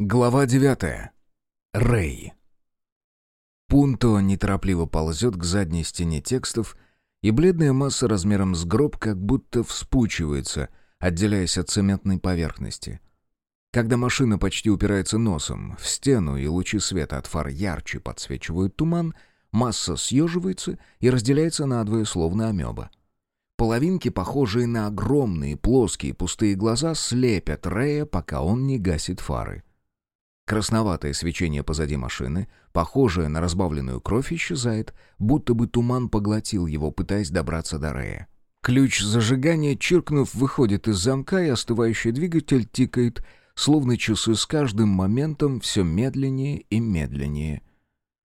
Глава девятая. Рэй. Пунто неторопливо ползет к задней стене текстов, и бледная масса размером с гроб как будто вспучивается, отделяясь от цементной поверхности. Когда машина почти упирается носом в стену и лучи света от фар ярче подсвечивают туман, масса съеживается и разделяется на надвое, словно амеба. Половинки, похожие на огромные плоские пустые глаза, слепят Рэя, пока он не гасит фары. Красноватое свечение позади машины, похожее на разбавленную кровь, исчезает, будто бы туман поглотил его, пытаясь добраться до Рея. Ключ зажигания, чиркнув, выходит из замка, и остывающий двигатель тикает, словно часы с каждым моментом все медленнее и медленнее.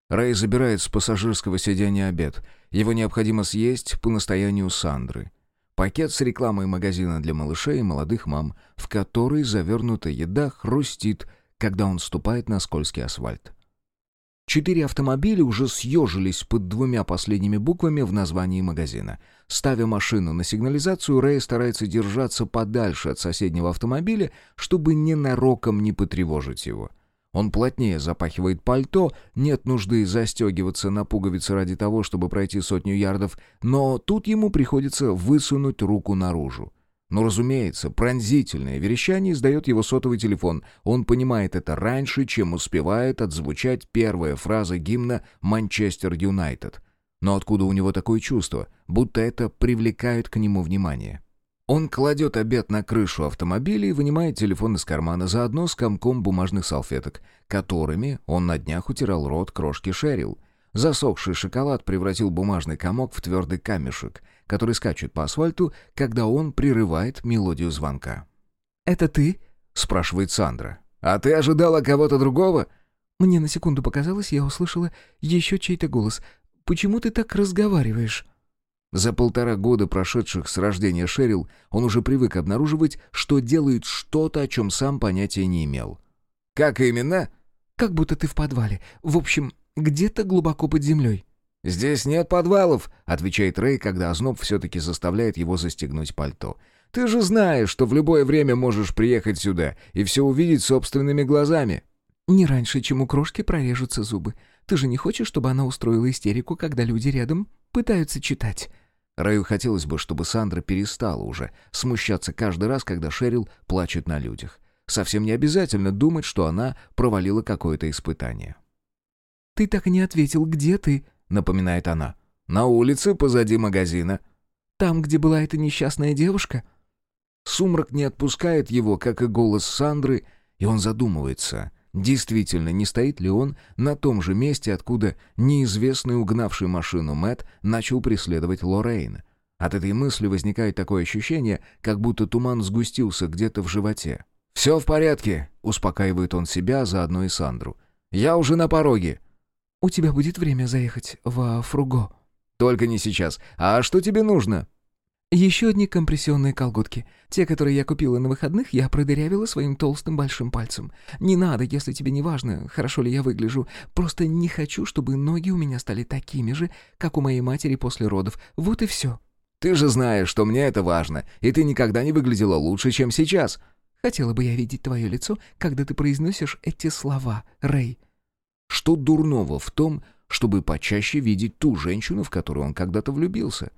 Рэй забирает с пассажирского сиденья обед. Его необходимо съесть по настоянию Сандры. Пакет с рекламой магазина для малышей и молодых мам, в который завернута еда хрустит, когда он ступает на скользкий асфальт. Четыре автомобиля уже съежились под двумя последними буквами в названии магазина. Ставя машину на сигнализацию, Рэй старается держаться подальше от соседнего автомобиля, чтобы ненароком не потревожить его. Он плотнее запахивает пальто, нет нужды застегиваться на пуговицы ради того, чтобы пройти сотню ярдов, но тут ему приходится высунуть руку наружу. Но, разумеется, пронзительное верещание издает его сотовый телефон. Он понимает это раньше, чем успевает отзвучать первая фраза гимна «Манчестер Юнайтед». Но откуда у него такое чувство, будто это привлекает к нему внимание? Он кладет обед на крышу автомобиля и вынимает телефон из кармана, заодно с комком бумажных салфеток, которыми он на днях утирал рот крошки Шерил. Засохший шоколад превратил бумажный комок в твердый камешек — который скачет по асфальту, когда он прерывает мелодию звонка. «Это ты?» — спрашивает Сандра. «А ты ожидала кого-то другого?» Мне на секунду показалось, я услышала еще чей-то голос. «Почему ты так разговариваешь?» За полтора года, прошедших с рождения Шерил, он уже привык обнаруживать, что делает что-то, о чем сам понятия не имел. «Как именно?» «Как будто ты в подвале. В общем, где-то глубоко под землей». «Здесь нет подвалов», — отвечает Рэй, когда озноб все-таки заставляет его застегнуть пальто. «Ты же знаешь, что в любое время можешь приехать сюда и все увидеть собственными глазами». «Не раньше, чем у крошки прорежутся зубы. Ты же не хочешь, чтобы она устроила истерику, когда люди рядом пытаются читать?» Раю хотелось бы, чтобы Сандра перестала уже смущаться каждый раз, когда Шерил плачет на людях. Совсем не обязательно думать, что она провалила какое-то испытание. «Ты так и не ответил, где ты?» — напоминает она. «На улице, позади магазина». «Там, где была эта несчастная девушка?» Сумрак не отпускает его, как и голос Сандры, и он задумывается, действительно, не стоит ли он на том же месте, откуда неизвестный угнавший машину Мэт начал преследовать Лоррейн. От этой мысли возникает такое ощущение, как будто туман сгустился где-то в животе. «Все в порядке», — успокаивает он себя, заодно и Сандру. «Я уже на пороге». «У тебя будет время заехать во Фруго?» «Только не сейчас. А что тебе нужно?» «Еще одни компрессионные колготки. Те, которые я купила на выходных, я продырявила своим толстым большим пальцем. Не надо, если тебе не важно, хорошо ли я выгляжу. Просто не хочу, чтобы ноги у меня стали такими же, как у моей матери после родов. Вот и все». «Ты же знаешь, что мне это важно, и ты никогда не выглядела лучше, чем сейчас». «Хотела бы я видеть твое лицо, когда ты произносишь эти слова, Рэй». Что дурного в том, чтобы почаще видеть ту женщину, в которую он когда-то влюбился?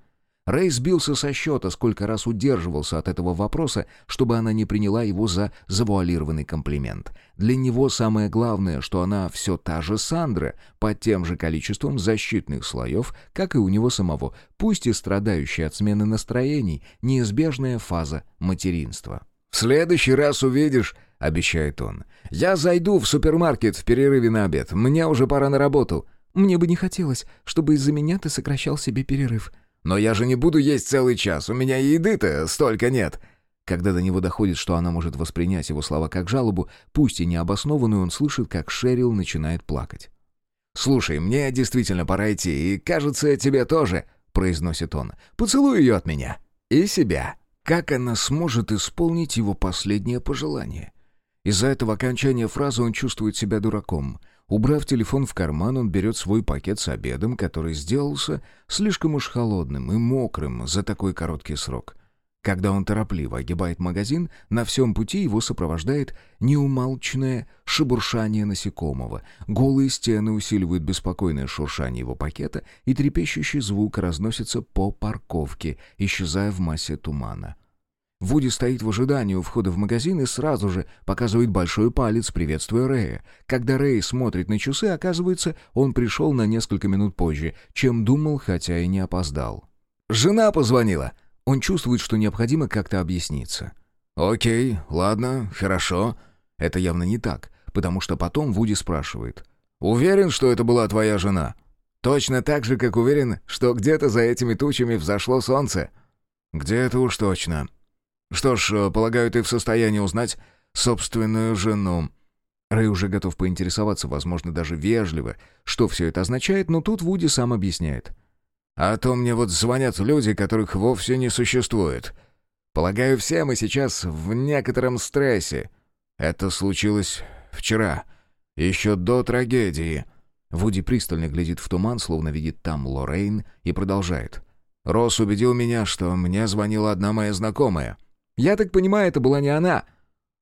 Рэй сбился со счета, сколько раз удерживался от этого вопроса, чтобы она не приняла его за завуалированный комплимент. Для него самое главное, что она все та же Сандра, под тем же количеством защитных слоев, как и у него самого, пусть и страдающая от смены настроений, неизбежная фаза материнства. «В следующий раз увидишь», — обещает он. «Я зайду в супермаркет в перерыве на обед. Мне уже пора на работу». «Мне бы не хотелось, чтобы из-за меня ты сокращал себе перерыв». «Но я же не буду есть целый час. У меня еды-то столько нет». Когда до него доходит, что она может воспринять его слова как жалобу, пусть и необоснованную, он слышит, как Шерил начинает плакать. «Слушай, мне действительно пора идти, и, кажется, тебе тоже», — произносит он. «Поцелуй ее от меня. И себя». Как она сможет исполнить его последнее пожелание? Из-за этого окончания фразы он чувствует себя дураком. Убрав телефон в карман, он берет свой пакет с обедом, который сделался слишком уж холодным и мокрым за такой короткий срок. Когда он торопливо огибает магазин, на всем пути его сопровождает неумолчное шебуршание насекомого. Голые стены усиливают беспокойное шуршание его пакета, и трепещущий звук разносится по парковке, исчезая в массе тумана. Вуди стоит в ожидании у входа в магазин и сразу же показывает большой палец, приветствуя Рэя. Когда Рэй смотрит на часы, оказывается, он пришел на несколько минут позже, чем думал, хотя и не опоздал. «Жена позвонила!» Он чувствует, что необходимо как-то объясниться. «Окей, ладно, хорошо». Это явно не так, потому что потом Вуди спрашивает. «Уверен, что это была твоя жена?» «Точно так же, как уверен, что где-то за этими тучами взошло солнце». «Где-то уж точно». «Что ж, э, полагаю, ты в состоянии узнать собственную жену». Рэй уже готов поинтересоваться, возможно, даже вежливо, что все это означает, но тут Вуди сам объясняет. А то мне вот звонят люди, которых вовсе не существует. Полагаю, все мы сейчас в некотором стрессе. Это случилось вчера, еще до трагедии». Вуди пристально глядит в туман, словно видит там Лоррейн, и продолжает. «Росс убедил меня, что мне звонила одна моя знакомая. Я так понимаю, это была не она».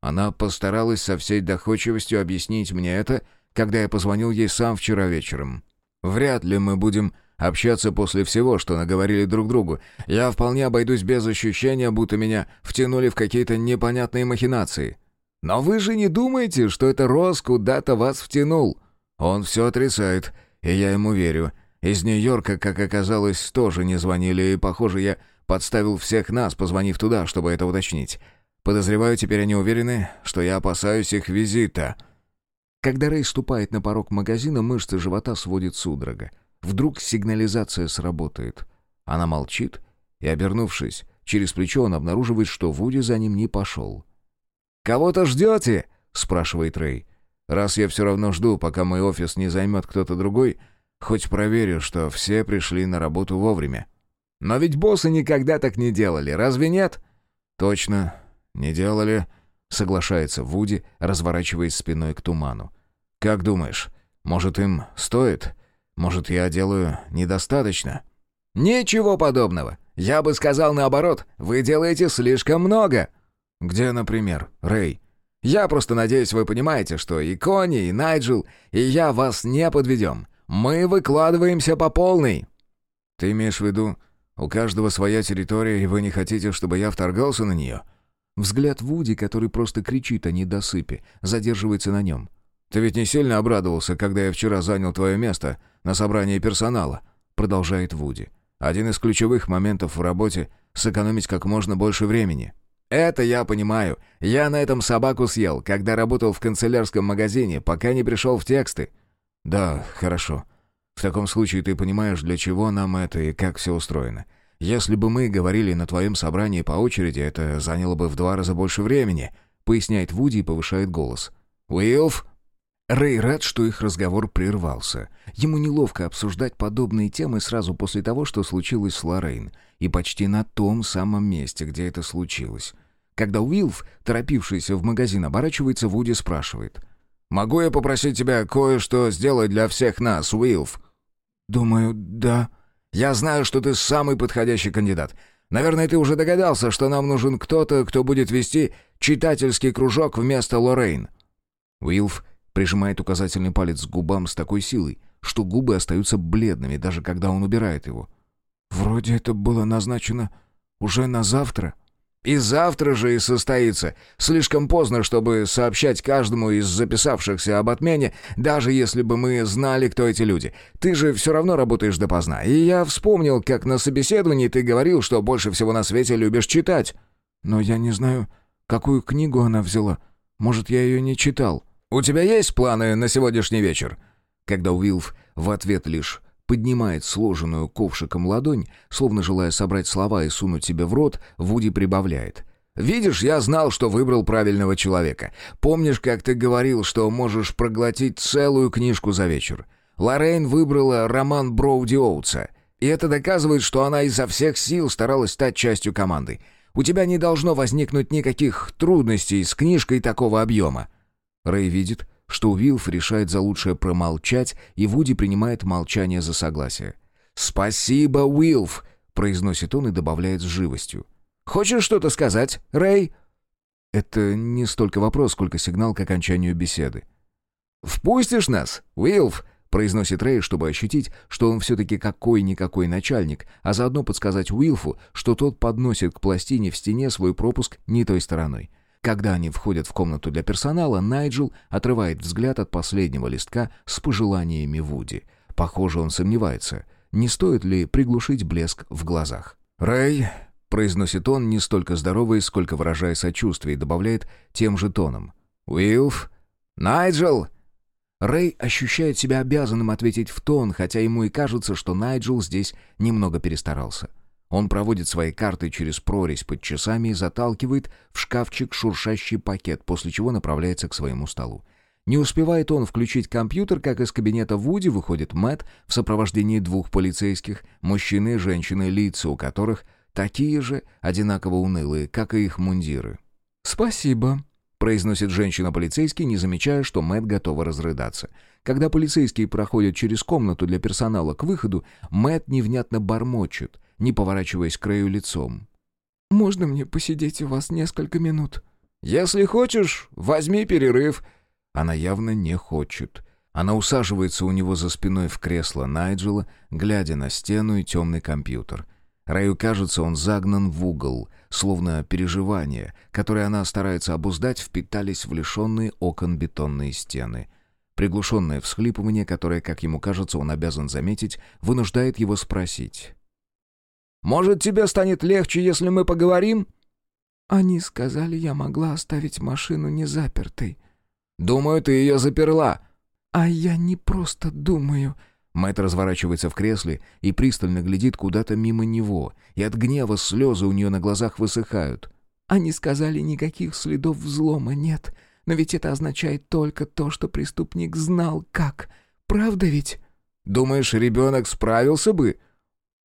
Она постаралась со всей доходчивостью объяснить мне это, когда я позвонил ей сам вчера вечером. «Вряд ли мы будем общаться после всего, что наговорили друг другу. Я вполне обойдусь без ощущения, будто меня втянули в какие-то непонятные махинации. Но вы же не думаете, что это Рос куда-то вас втянул? Он все отрицает, и я ему верю. Из Нью-Йорка, как оказалось, тоже не звонили, и, похоже, я подставил всех нас, позвонив туда, чтобы это уточнить. Подозреваю, теперь они уверены, что я опасаюсь их визита». Когда Рэй ступает на порог магазина, мышцы живота сводит судорога. Вдруг сигнализация сработает. Она молчит, и, обернувшись, через плечо он обнаруживает, что Вуди за ним не пошел. «Кого-то ждете?» — спрашивает Рэй. «Раз я все равно жду, пока мой офис не займет кто-то другой, хоть проверю, что все пришли на работу вовремя». «Но ведь боссы никогда так не делали, разве нет?» «Точно, не делали», — соглашается Вуди, разворачиваясь спиной к туману. «Как думаешь, может, им стоит?» Может, я делаю недостаточно?» «Ничего подобного. Я бы сказал наоборот. Вы делаете слишком много». «Где, например, Рэй?» «Я просто надеюсь, вы понимаете, что и Кони, и Найджел, и я вас не подведем. Мы выкладываемся по полной». «Ты имеешь в виду, у каждого своя территория, и вы не хотите, чтобы я вторгался на нее?» Взгляд Вуди, который просто кричит о недосыпе, задерживается на нем. «Ты ведь не сильно обрадовался, когда я вчера занял твое место на собрании персонала», — продолжает Вуди. «Один из ключевых моментов в работе — сэкономить как можно больше времени». «Это я понимаю. Я на этом собаку съел, когда работал в канцелярском магазине, пока не пришел в тексты». «Да, хорошо. В таком случае ты понимаешь, для чего нам это и как все устроено. Если бы мы говорили на твоем собрании по очереди, это заняло бы в два раза больше времени», — поясняет Вуди и повышает голос. «Уилф, Рэй рад, что их разговор прервался. Ему неловко обсуждать подобные темы сразу после того, что случилось с Лоррейн, и почти на том самом месте, где это случилось. Когда Уилф, торопившийся в магазин, оборачивается, Вуди спрашивает. «Могу я попросить тебя кое-что сделать для всех нас, Уилф?» «Думаю, да». «Я знаю, что ты самый подходящий кандидат. Наверное, ты уже догадался, что нам нужен кто-то, кто будет вести читательский кружок вместо Лоррейн». Уилф Прижимает указательный палец к губам с такой силой, что губы остаются бледными, даже когда он убирает его. «Вроде это было назначено уже на завтра». «И завтра же и состоится. Слишком поздно, чтобы сообщать каждому из записавшихся об отмене, даже если бы мы знали, кто эти люди. Ты же все равно работаешь допоздна. И я вспомнил, как на собеседовании ты говорил, что больше всего на свете любишь читать». «Но я не знаю, какую книгу она взяла. Может, я ее не читал». «У тебя есть планы на сегодняшний вечер?» Когда Уилф в ответ лишь поднимает сложенную ковшиком ладонь, словно желая собрать слова и сунуть себе в рот, Вуди прибавляет. «Видишь, я знал, что выбрал правильного человека. Помнишь, как ты говорил, что можешь проглотить целую книжку за вечер? Лоррейн выбрала роман Броуди Оутса, и это доказывает, что она изо всех сил старалась стать частью команды. У тебя не должно возникнуть никаких трудностей с книжкой такого объема». Рэй видит, что Уилф решает за лучшее промолчать, и Вуди принимает молчание за согласие. «Спасибо, Уилф!» — произносит он и добавляет с живостью. Хочешь что-то сказать, Рэй?» Это не столько вопрос, сколько сигнал к окончанию беседы. «Впустишь нас, Уилф?» — произносит Рэй, чтобы ощутить, что он все-таки какой-никакой начальник, а заодно подсказать Уилфу, что тот подносит к пластине в стене свой пропуск не той стороной. Когда они входят в комнату для персонала, Найджел отрывает взгляд от последнего листка с пожеланиями Вуди. Похоже, он сомневается, не стоит ли приглушить блеск в глазах. «Рэй», — произносит он, не столько здоровый, сколько выражая сочувствие, и добавляет тем же тоном. «Уилф? Найджел?» Рэй ощущает себя обязанным ответить в тон, хотя ему и кажется, что Найджел здесь немного перестарался. Он проводит свои карты через прорезь под часами и заталкивает в шкафчик шуршащий пакет, после чего направляется к своему столу. Не успевает он включить компьютер, как из кабинета Вуди выходит Мэтт в сопровождении двух полицейских, мужчины и женщины, лица у которых такие же, одинаково унылые, как и их мундиры. «Спасибо», произносит женщина-полицейский, не замечая, что Мэт готова разрыдаться. Когда полицейские проходят через комнату для персонала к выходу, Мэт невнятно бормочет, не поворачиваясь к краю лицом. «Можно мне посидеть у вас несколько минут?» «Если хочешь, возьми перерыв». Она явно не хочет. Она усаживается у него за спиной в кресло Найджела, глядя на стену и темный компьютер. Раю кажется, он загнан в угол, словно переживания, которые она старается обуздать, впитались в лишенные окон бетонные стены. Приглушенное всхлипывание, которое, как ему кажется, он обязан заметить, вынуждает его спросить. «Может, тебе станет легче, если мы поговорим?» «Они сказали, я могла оставить машину незапертой». «Думаю, ты ее заперла». «А я не просто думаю», Мэтт разворачивается в кресле и пристально глядит куда-то мимо него, и от гнева слезы у нее на глазах высыхают. «Они сказали, никаких следов взлома нет, но ведь это означает только то, что преступник знал как. Правда ведь?» «Думаешь, ребенок справился бы?»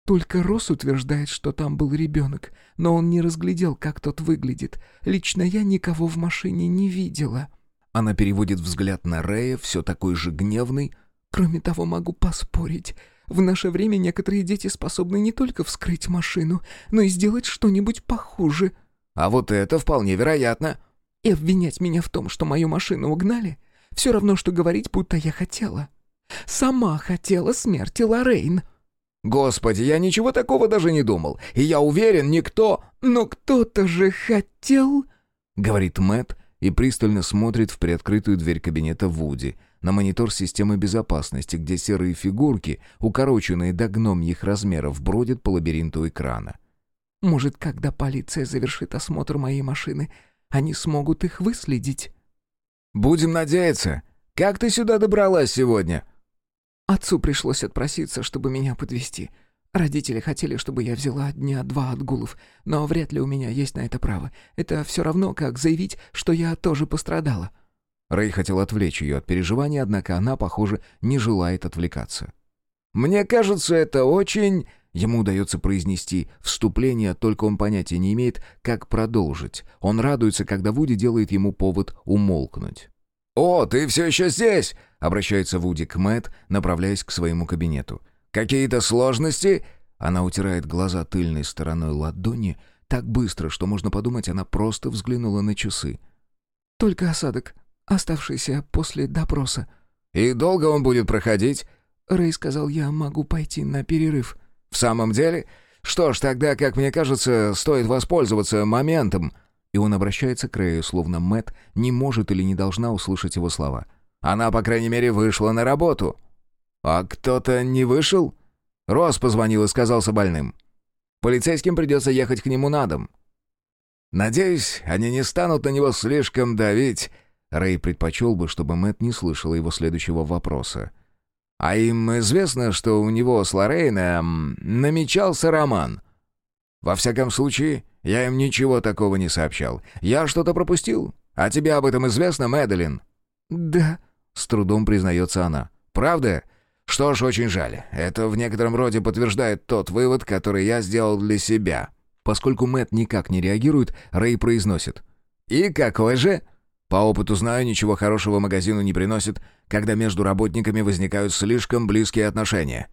Только Росс утверждает, что там был ребенок, но он не разглядел, как тот выглядит. Лично я никого в машине не видела». Она переводит взгляд на Рея, все такой же гневный, Кроме того, могу поспорить. В наше время некоторые дети способны не только вскрыть машину, но и сделать что-нибудь похуже. А вот это вполне вероятно. И обвинять меня в том, что мою машину угнали, все равно, что говорить, будто я хотела. Сама хотела смерти Лоррейн. Господи, я ничего такого даже не думал. И я уверен, никто... Но кто-то же хотел... Говорит Мэт и пристально смотрит в приоткрытую дверь кабинета Вуди, на монитор системы безопасности, где серые фигурки, укороченные до гномьих размеров, бродят по лабиринту экрана. «Может, когда полиция завершит осмотр моей машины, они смогут их выследить?» «Будем надеяться. Как ты сюда добралась сегодня?» Отцу пришлось отпроситься, чтобы меня подвести. Родители хотели, чтобы я взяла дня два отгулов, но вряд ли у меня есть на это право. Это все равно, как заявить, что я тоже пострадала. Рэй хотел отвлечь ее от переживаний, однако она, похоже, не желает отвлекаться. «Мне кажется, это очень...» Ему удается произнести вступление, только он понятия не имеет, как продолжить. Он радуется, когда Вуди делает ему повод умолкнуть. «О, ты все еще здесь!» — обращается Вуди к Мэтт, направляясь к своему кабинету. «Какие-то сложности?» Она утирает глаза тыльной стороной ладони так быстро, что можно подумать, она просто взглянула на часы. «Только осадок оставшийся после допроса». «И долго он будет проходить?» Рэй сказал, я могу пойти на перерыв. «В самом деле? Что ж, тогда, как мне кажется, стоит воспользоваться моментом». И он обращается к Рэю, словно Мэт не может или не должна услышать его слова. «Она, по крайней мере, вышла на работу». «А кто-то не вышел?» Рос позвонил и сказался больным. «Полицейским придется ехать к нему на дом». «Надеюсь, они не станут на него слишком давить», Рэй предпочел бы, чтобы Мэт не слышал его следующего вопроса. «А им известно, что у него с Лоррейном намечался роман?» «Во всяком случае, я им ничего такого не сообщал. Я что-то пропустил? А тебе об этом известно, Мэдалин?» «Да», — с трудом признается она. «Правда? Что ж, очень жаль. Это в некотором роде подтверждает тот вывод, который я сделал для себя». Поскольку Мэт никак не реагирует, Рэй произносит. «И какой же?» По опыту знаю, ничего хорошего магазину не приносит, когда между работниками возникают слишком близкие отношения.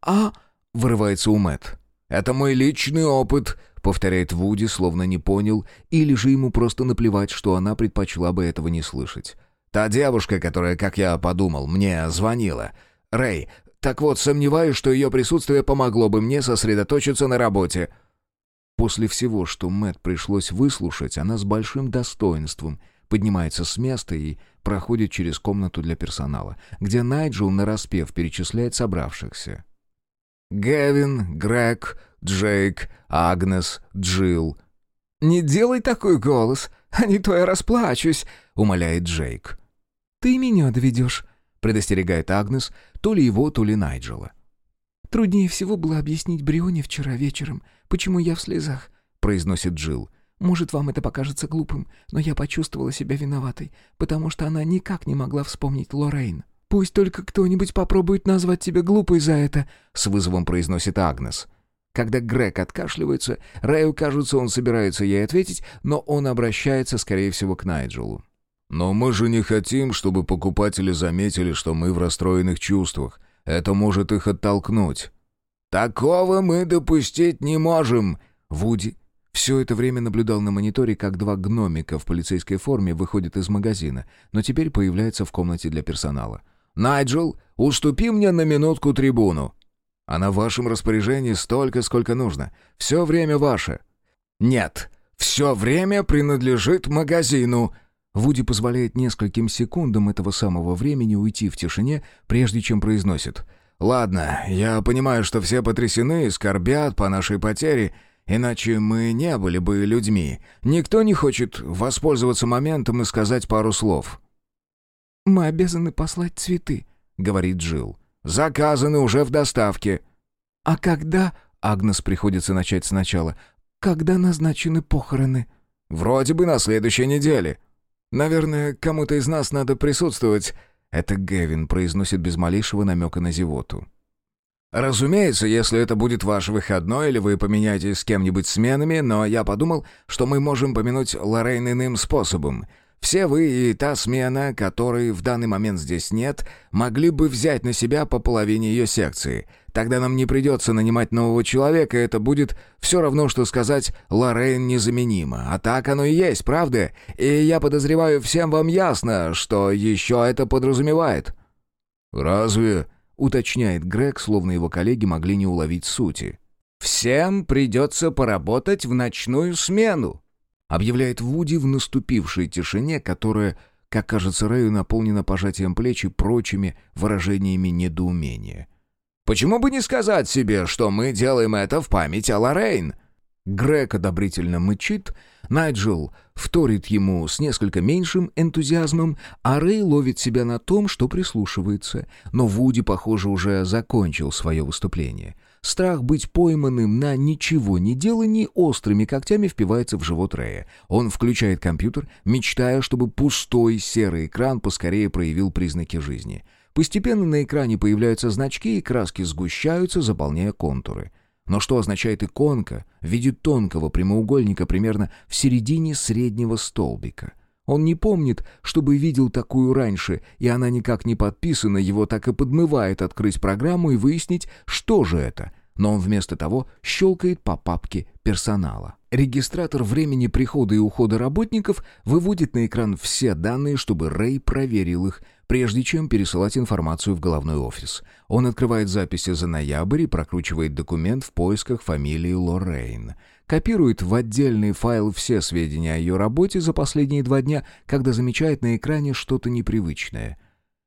«А...» — вырывается у Мэтт. «Это мой личный опыт», — повторяет Вуди, словно не понял, или же ему просто наплевать, что она предпочла бы этого не слышать. «Та девушка, которая, как я подумал, мне звонила. Рэй, так вот, сомневаюсь, что ее присутствие помогло бы мне сосредоточиться на работе». После всего, что Мэт пришлось выслушать, она с большим достоинством поднимается с места и проходит через комнату для персонала, где Найджел нараспев перечисляет собравшихся. Гевин, Грег, Джейк, Агнес, Джилл. «Не делай такой голос, а не то я расплачусь», — умоляет Джейк. «Ты меня доведешь», — предостерегает Агнес, то ли его, то ли Найджела. «Труднее всего было объяснить Брионе вчера вечером, почему я в слезах», — произносит Джилл. «Может, вам это покажется глупым, но я почувствовала себя виноватой, потому что она никак не могла вспомнить Лоррейн». «Пусть только кто-нибудь попробует назвать тебя глупой за это», — с вызовом произносит Агнес. Когда Грег откашливается, Рэю кажется, он собирается ей ответить, но он обращается, скорее всего, к Найджелу. «Но мы же не хотим, чтобы покупатели заметили, что мы в расстроенных чувствах. Это может их оттолкнуть». «Такого мы допустить не можем!» Вуди все это время наблюдал на мониторе, как два гномика в полицейской форме выходят из магазина, но теперь появляется в комнате для персонала. «Найджел, уступи мне на минутку трибуну». «А на вашем распоряжении столько, сколько нужно. Все время ваше». «Нет, все время принадлежит магазину». Вуди позволяет нескольким секундам этого самого времени уйти в тишине, прежде чем произносит. «Ладно, я понимаю, что все потрясены и скорбят по нашей потере, иначе мы не были бы людьми. Никто не хочет воспользоваться моментом и сказать пару слов». «Мы обязаны послать цветы», — говорит Джилл. «Заказаны уже в доставке». «А когда...» — Агнес приходится начать сначала. «Когда назначены похороны?» «Вроде бы на следующей неделе». «Наверное, кому-то из нас надо присутствовать». Это Гевин произносит без малейшего намека на зевоту. «Разумеется, если это будет ваш выходной или вы поменяетесь с кем-нибудь сменами, но я подумал, что мы можем помянуть Лоррейн иным способом. Все вы и та смена, которой в данный момент здесь нет, могли бы взять на себя по половине ее секции. Тогда нам не придется нанимать нового человека, это будет все равно, что сказать «Лоррейн незаменима». А так оно и есть, правда? И я подозреваю, всем вам ясно, что еще это подразумевает». «Разве?» — уточняет Грег, словно его коллеги могли не уловить сути. «Всем придется поработать в ночную смену», объявляет Вуди в наступившей тишине, которая, как кажется Рэю, наполнена пожатием плеч и прочими выражениями недоумения. «Почему бы не сказать себе, что мы делаем это в память о Лоррейн?» Грег одобрительно мычит, Найджел вторит ему с несколько меньшим энтузиазмом, а Рэй ловит себя на том, что прислушивается. Но Вуди, похоже, уже закончил свое выступление. Страх быть пойманным на ничего не делании острыми когтями впивается в живот Рэя. Он включает компьютер, мечтая, чтобы пустой серый экран поскорее проявил признаки жизни. Постепенно на экране появляются значки, и краски сгущаются, заполняя контуры. Но что означает иконка в виде тонкого прямоугольника примерно в середине среднего столбика? Он не помнит, чтобы видел такую раньше, и она никак не подписана, его так и подмывает открыть программу и выяснить, что же это. Но он вместо того щелкает по папке персонала. Регистратор времени прихода и ухода работников выводит на экран все данные, чтобы Рэй проверил их, прежде чем пересылать информацию в головной офис. Он открывает записи за ноябрь и прокручивает документ в поисках фамилии Лоррейн. Копирует в отдельный файл все сведения о ее работе за последние два дня, когда замечает на экране что-то непривычное.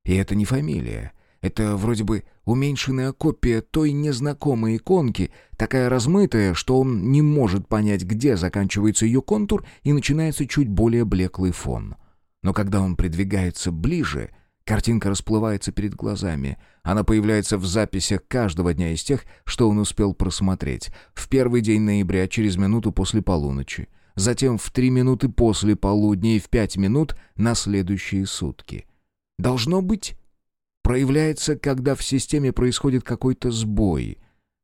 И это не фамилия. Это вроде бы уменьшенная копия той незнакомой иконки, такая размытая, что он не может понять, где заканчивается ее контур и начинается чуть более блеклый фон. Но когда он придвигается ближе, Картинка расплывается перед глазами. Она появляется в записях каждого дня из тех, что он успел просмотреть. В первый день ноября, через минуту после полуночи. Затем в три минуты после полудня и в пять минут на следующие сутки. Должно быть, проявляется, когда в системе происходит какой-то сбой.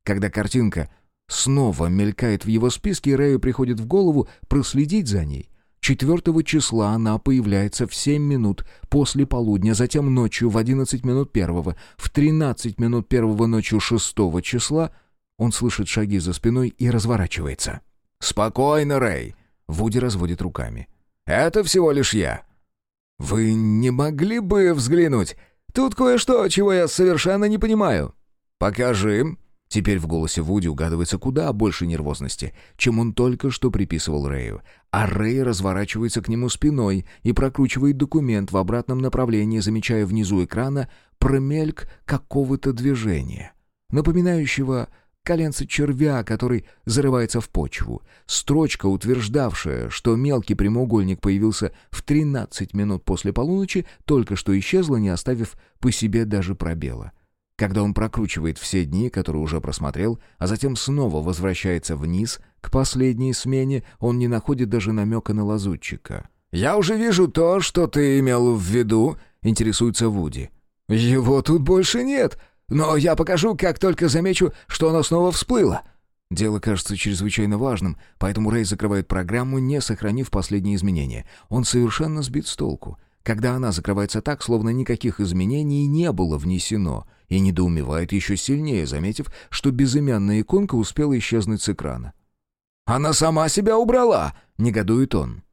Когда картинка снова мелькает в его списке, Рэю приходит в голову проследить за ней. 4 числа она появляется в 7 минут после полудня, затем ночью в 11 минут первого, в 13 минут первого ночью 6 числа он слышит шаги за спиной и разворачивается. «Спокойно, Рэй!» Вуди разводит руками. «Это всего лишь я». «Вы не могли бы взглянуть? Тут кое-что, чего я совершенно не понимаю». «Покажи». Теперь в голосе Вуди угадывается куда больше нервозности, чем он только что приписывал Рэю. А Рэй разворачивается к нему спиной и прокручивает документ в обратном направлении, замечая внизу экрана промельк какого-то движения, напоминающего коленце червя, который зарывается в почву. Строчка, утверждавшая, что мелкий прямоугольник появился в 13 минут после полуночи, только что исчезла, не оставив по себе даже пробела. Когда он прокручивает все дни, которые уже просмотрел, а затем снова возвращается вниз, к последней смене, он не находит даже намека на лазутчика. «Я уже вижу то, что ты имел в виду», — интересуется Вуди. «Его тут больше нет», но я покажу, как только замечу, что оно снова всплыло». Дело кажется чрезвычайно важным, поэтому Рэй закрывает программу, не сохранив последние изменения. Он совершенно сбит с толку. Когда она закрывается так, словно никаких изменений не было внесено, и недоумевает еще сильнее, заметив, что безымянная иконка успела исчезнуть с экрана. «Она сама себя убрала!» — негодует он.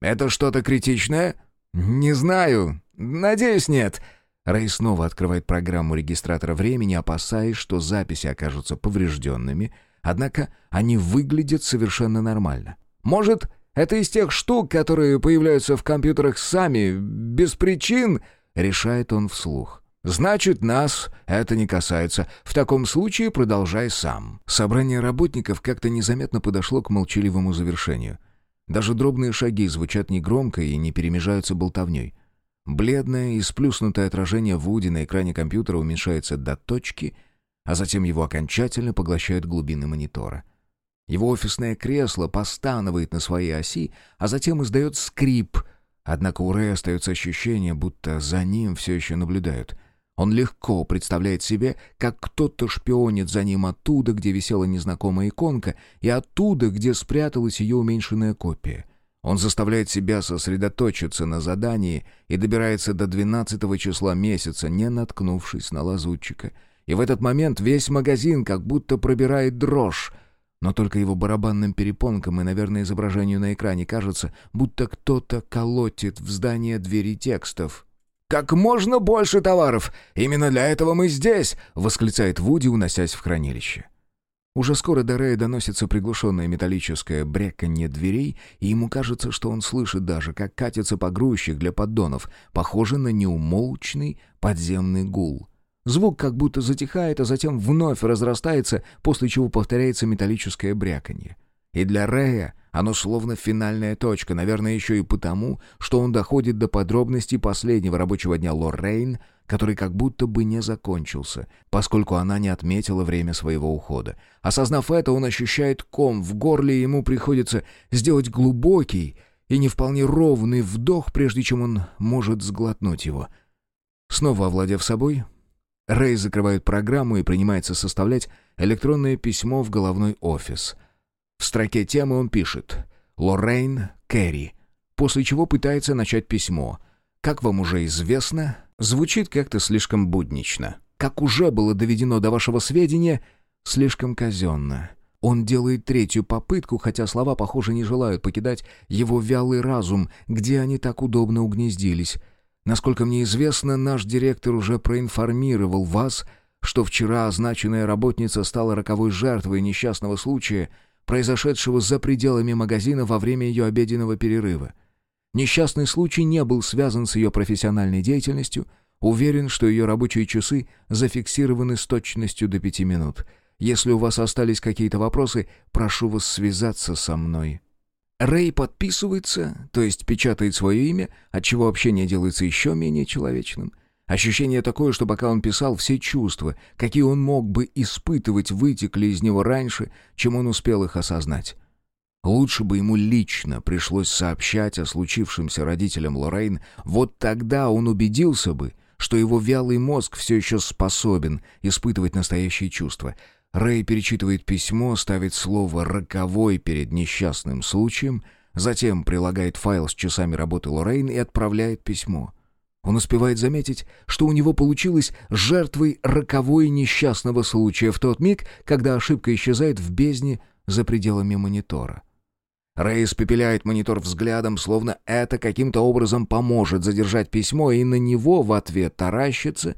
«Это что-то критичное?» «Не знаю. Надеюсь, нет. Рэй снова открывает программу регистратора времени, опасаясь, что записи окажутся поврежденными, однако они выглядят совершенно нормально. «Может, это из тех штук, которые появляются в компьютерах сами, без причин?» — решает он вслух. «Значит, нас это не касается. В таком случае продолжай сам». Собрание работников как-то незаметно подошло к молчаливому завершению. Даже дробные шаги звучат негромко и не перемежаются болтовней. Бледное и сплюснутое отражение Вуди на экране компьютера уменьшается до точки, а затем его окончательно поглощают глубины монитора. Его офисное кресло постанывает на своей оси, а затем издает скрип, однако у Рэя остается ощущение, будто за ним все еще наблюдают. Он легко представляет себе, как кто-то шпионит за ним оттуда, где висела незнакомая иконка, и оттуда, где спряталась ее уменьшенная копия. Он заставляет себя сосредоточиться на задании и добирается до 12 числа месяца, не наткнувшись на лазутчика. И в этот момент весь магазин как будто пробирает дрожь. Но только его барабанным перепонкам и, наверное, изображению на экране кажется, будто кто-то колотит в здание двери текстов. «Как можно больше товаров! Именно для этого мы здесь!» — восклицает Вуди, уносясь в хранилище. Уже скоро до Рэя доносится приглушенное металлическое бреканье дверей, и ему кажется, что он слышит даже, как катится погрузчик для поддонов, похоже на неумолчный подземный гул. Звук как будто затихает, а затем вновь разрастается, после чего повторяется металлическое бряканье. И для Рэя оно словно финальная точка, наверное, еще и потому, что он доходит до подробностей последнего рабочего дня Лоррейн, который как будто бы не закончился, поскольку она не отметила время своего ухода. Осознав это, он ощущает ком в горле, и ему приходится сделать глубокий и не вполне ровный вдох, прежде чем он может сглотнуть его. Снова овладев собой, Рэй закрывает программу и принимается составлять электронное письмо в головной офис. В строке темы он пишет «Лоррейн Керри», после чего пытается начать письмо. Как вам уже известно, звучит как-то слишком буднично. Как уже было доведено до вашего сведения, слишком казенно. Он делает третью попытку, хотя слова, похоже, не желают покидать его вялый разум, где они так удобно угнездились. Насколько мне известно, наш директор уже проинформировал вас, что вчера означенная работница стала роковой жертвой несчастного случая, произошедшего за пределами магазина во время ее обеденного перерыва. Несчастный случай не был связан с ее профессиональной деятельностью. Уверен, что ее рабочие часы зафиксированы с точностью до пяти минут. Если у вас остались какие-то вопросы, прошу вас связаться со мной». Рэй подписывается, то есть печатает свое имя, отчего общение делается еще менее человечным. Ощущение такое, что пока он писал, все чувства, какие он мог бы испытывать, вытекли из него раньше, чем он успел их осознать. Лучше бы ему лично пришлось сообщать о случившемся родителям Лоррейн, вот тогда он убедился бы, что его вялый мозг все еще способен испытывать настоящие чувства. Рэй перечитывает письмо, ставит слово «роковой» перед несчастным случаем, затем прилагает файл с часами работы Лоррейн и отправляет письмо. Он успевает заметить, что у него получилось жертвой роковой несчастного случая в тот миг, когда ошибка исчезает в бездне за пределами монитора. Рэй испепеляет монитор взглядом, словно это каким-то образом поможет задержать письмо, и на него в ответ таращится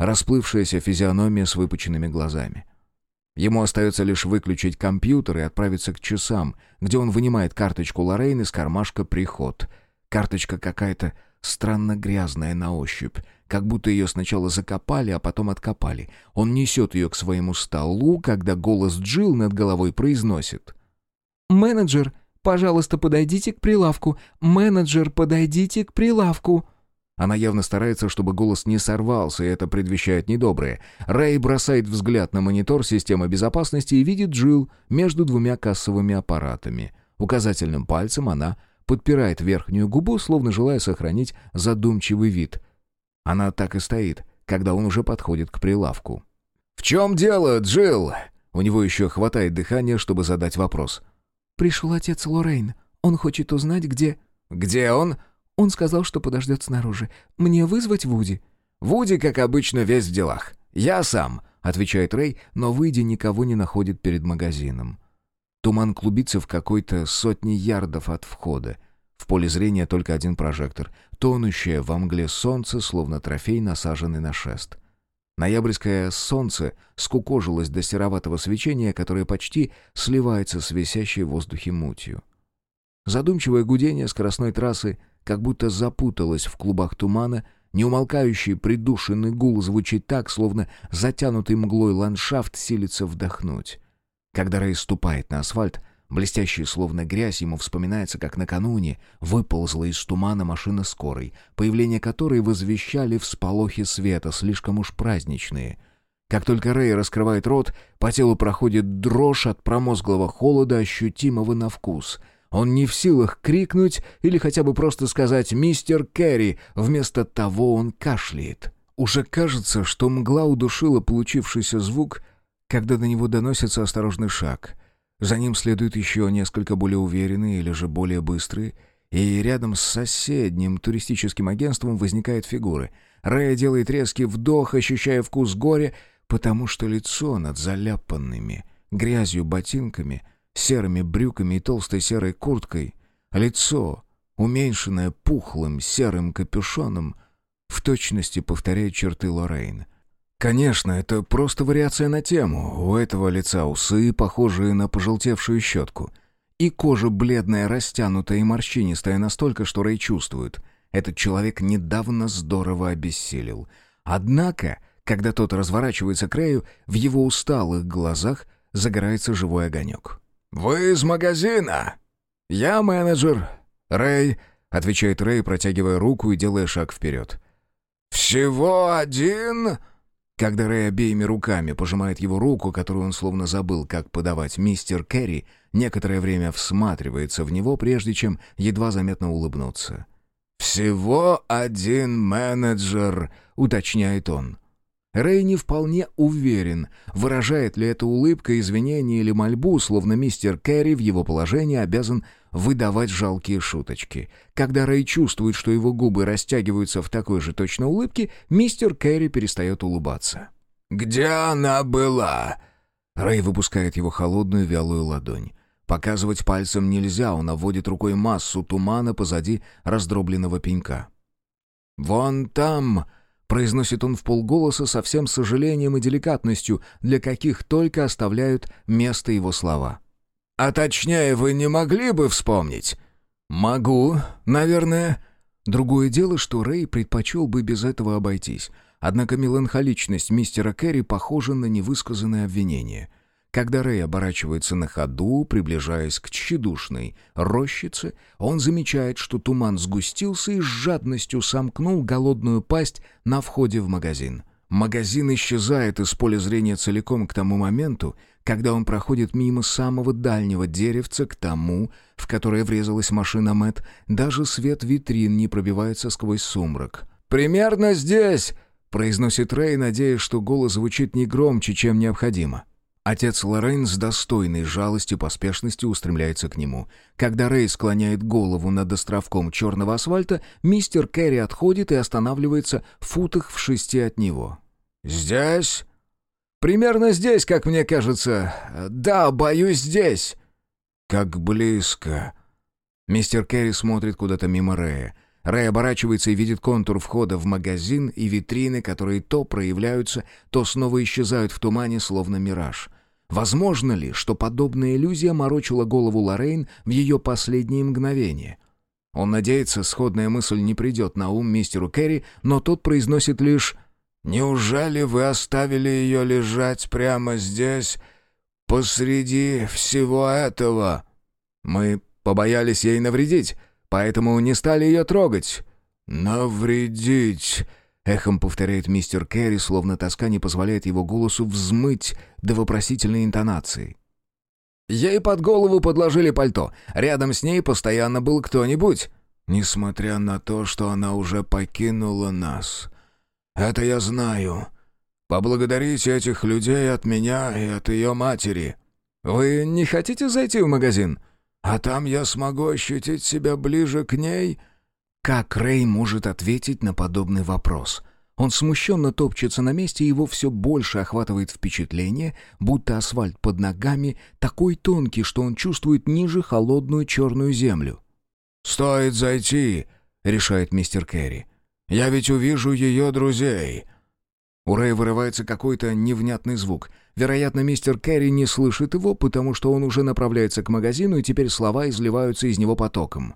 расплывшаяся физиономия с выпученными глазами. Ему остается лишь выключить компьютер и отправиться к часам, где он вынимает карточку Лоррейн из кармашка «Приход». Карточка какая-то странно грязная на ощупь, как будто ее сначала закопали, а потом откопали. Он несет ее к своему столу, когда голос Джилл над головой произносит. «Менеджер, пожалуйста, подойдите к прилавку. Менеджер, подойдите к прилавку». Она явно старается, чтобы голос не сорвался, и это предвещает недоброе. Рэй бросает взгляд на монитор системы безопасности и видит Джилл между двумя кассовыми аппаратами. Указательным пальцем она подпирает верхнюю губу, словно желая сохранить задумчивый вид. Она так и стоит, когда он уже подходит к прилавку. «В чем дело, Джилл?» У него еще хватает дыхания, чтобы задать вопрос. «Пришел отец Лоррейн. Он хочет узнать, где...» «Где он?» Он сказал, что подождет снаружи. Мне вызвать Вуди?» «Вуди, как обычно, весь в делах. Я сам», — отвечает Рэй, но, выйдя, никого не находит перед магазином. Туман клубится в какой-то сотне ярдов от входа. В поле зрения только один прожектор, тонущее во мгле солнце, словно трофей, насаженный на шест. Ноябрьское солнце скукожилось до сероватого свечения, которое почти сливается с висящей в воздухе мутью. Задумчивое гудение скоростной трассы — как будто запуталась в клубах тумана, неумолкающий придушенный гул звучит так, словно затянутый мглой ландшафт силится вдохнуть. Когда Рэй ступает на асфальт, блестящий словно грязь, ему вспоминается, как накануне выползла из тумана машина скорой, появление которой возвещали всполохи света, слишком уж праздничные — как только Рэй раскрывает рот, по телу проходит дрожь от промозглого холода, ощутимого на вкус. Он не в силах крикнуть или хотя бы просто сказать «Мистер Керри», вместо того он кашляет. Уже кажется, что мгла удушила получившийся звук, когда до него доносится осторожный шаг. За ним следует еще несколько более уверенные или же более быстрые, и рядом с соседним туристическим агентством возникает фигура. Рэя делает резкий вдох, ощущая вкус горя, потому что лицо над заляпанными грязью ботинками — серыми брюками и толстой серой курткой, лицо, уменьшенное пухлым серым капюшоном, в точности повторяет черты Лоррейн. Конечно, это просто вариация на тему. У этого лица усы, похожие на пожелтевшую щетку. И кожа бледная, растянутая и морщинистая настолько, что Рэй чувствует. Этот человек недавно здорово обессилел. Однако, когда тот разворачивается к Рэю, в его усталых глазах загорается живой огонек. «Вы из магазина?» «Я менеджер. Рэй», — отвечает Рэй, протягивая руку и делая шаг вперед. «Всего один?» Когда Рэй обеими руками пожимает его руку, которую он словно забыл, как подавать, мистер Керри некоторое время всматривается в него, прежде чем едва заметно улыбнуться. «Всего один менеджер», — уточняет он. Рэй не вполне уверен, выражает ли это улыбка извинение или мольбу, словно мистер Кэрри в его положении обязан выдавать жалкие шуточки. Когда Рэй чувствует, что его губы растягиваются в такой же точно улыбке, мистер Кэрри перестает улыбаться. «Где она была?» Рэй выпускает его холодную вялую ладонь. Показывать пальцем нельзя, он наводит рукой массу тумана позади раздробленного пенька. «Вон там!» Произносит он в полголоса со всем сожалением и деликатностью, для каких только оставляют место его слова. «А точнее, вы не могли бы вспомнить?» «Могу, наверное». Другое дело, что Рэй предпочел бы без этого обойтись. Однако меланхоличность мистера Керри похожа на невысказанное обвинение — когда Рэй оборачивается на ходу, приближаясь к тщедушной рощице, он замечает, что туман сгустился и с жадностью сомкнул голодную пасть на входе в магазин. Магазин исчезает из поля зрения целиком к тому моменту, когда он проходит мимо самого дальнего деревца к тому, в которое врезалась машина Мэт, даже свет витрин не пробивается сквозь сумрак. «Примерно здесь!» — произносит Рэй, надеясь, что голос звучит не громче, чем необходимо. Отец Лорен с достойной жалостью поспешностью устремляется к нему. Когда Рэй склоняет голову над островком черного асфальта, мистер Кэрри отходит и останавливается в футах в шести от него. «Здесь?» «Примерно здесь, как мне кажется. Да, боюсь, здесь». как близко!» Мистер Керри смотрит куда-то мимо Рэя. Рэй оборачивается и видит контур входа в магазин и витрины, которые то проявляются, то снова исчезают в тумане, словно мираж. Возможно ли, что подобная иллюзия морочила голову Лоррейн в ее последние мгновения? Он надеется, сходная мысль не придет на ум мистеру Керри, но тот произносит лишь «Неужели вы оставили ее лежать прямо здесь, посреди всего этого?» «Мы побоялись ей навредить», поэтому не стали ее трогать». «Навредить!» — эхом повторяет мистер Керри, словно тоска не позволяет его голосу взмыть до вопросительной интонации. Ей под голову подложили пальто. Рядом с ней постоянно был кто-нибудь. Несмотря на то, что она уже покинула нас. Это я знаю. Поблагодарите этих людей от меня и от ее матери. Вы не хотите зайти в магазин?» А там я смогу ощутить себя ближе к ней?» Как Рэй может ответить на подобный вопрос? Он смущенно топчется на месте, его все больше охватывает впечатление, будто асфальт под ногами такой тонкий, что он чувствует ниже холодную черную землю. «Стоит зайти», — решает мистер Керри. «Я ведь увижу ее друзей». У Рэя вырывается какой-то невнятный звук — Вероятно, мистер Керри не слышит его, потому что он уже направляется к магазину, и теперь слова изливаются из него потоком.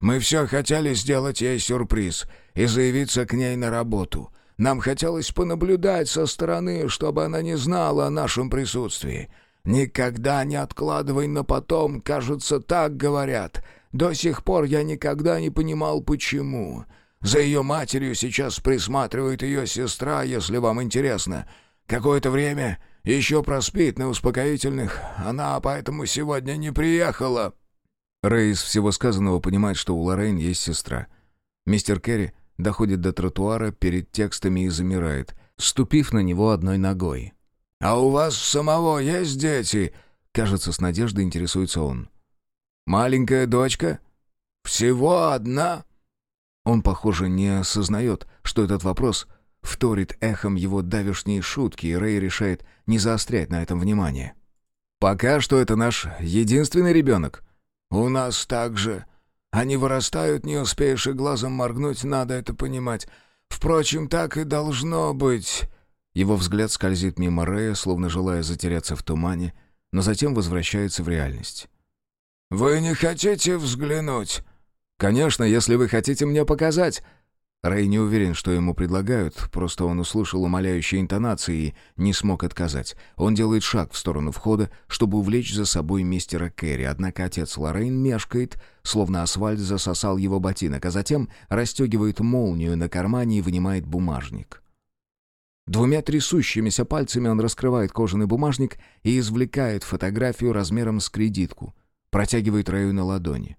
«Мы все хотели сделать ей сюрприз и заявиться к ней на работу. Нам хотелось понаблюдать со стороны, чтобы она не знала о нашем присутствии. Никогда не откладывай на потом, кажется, так говорят. До сих пор я никогда не понимал, почему». За ее матерью сейчас присматривает ее сестра, если вам интересно. Какое-то время еще проспит на успокоительных. Она поэтому сегодня не приехала». Рэй всего сказанного понимает, что у Лоррейн есть сестра. Мистер Керри доходит до тротуара перед текстами и замирает, ступив на него одной ногой. «А у вас самого есть дети?» Кажется, с надеждой интересуется он. «Маленькая дочка? Всего одна?» Он, похоже, не осознает, что этот вопрос Вторит эхом его давешние шутки, и Рэй решает не заострять на этом внимание. «Пока что это наш единственный ребенок». «У нас так же. Они вырастают, не успеешь и глазом моргнуть, надо это понимать. Впрочем, так и должно быть». Его взгляд скользит мимо Рэя, словно желая затеряться в тумане, но затем возвращается в реальность. «Вы не хотите взглянуть?» «Конечно, если вы хотите мне показать», Рэй не уверен, что ему предлагают, просто он услышал умоляющие интонации и не смог отказать. Он делает шаг в сторону входа, чтобы увлечь за собой мистера Керри, однако отец Лоррейн мешкает, словно асфальт засосал его ботинок, а затем расстегивает молнию на кармане и вынимает бумажник. Двумя трясущимися пальцами он раскрывает кожаный бумажник и извлекает фотографию размером с кредитку, протягивает Рэю на ладони.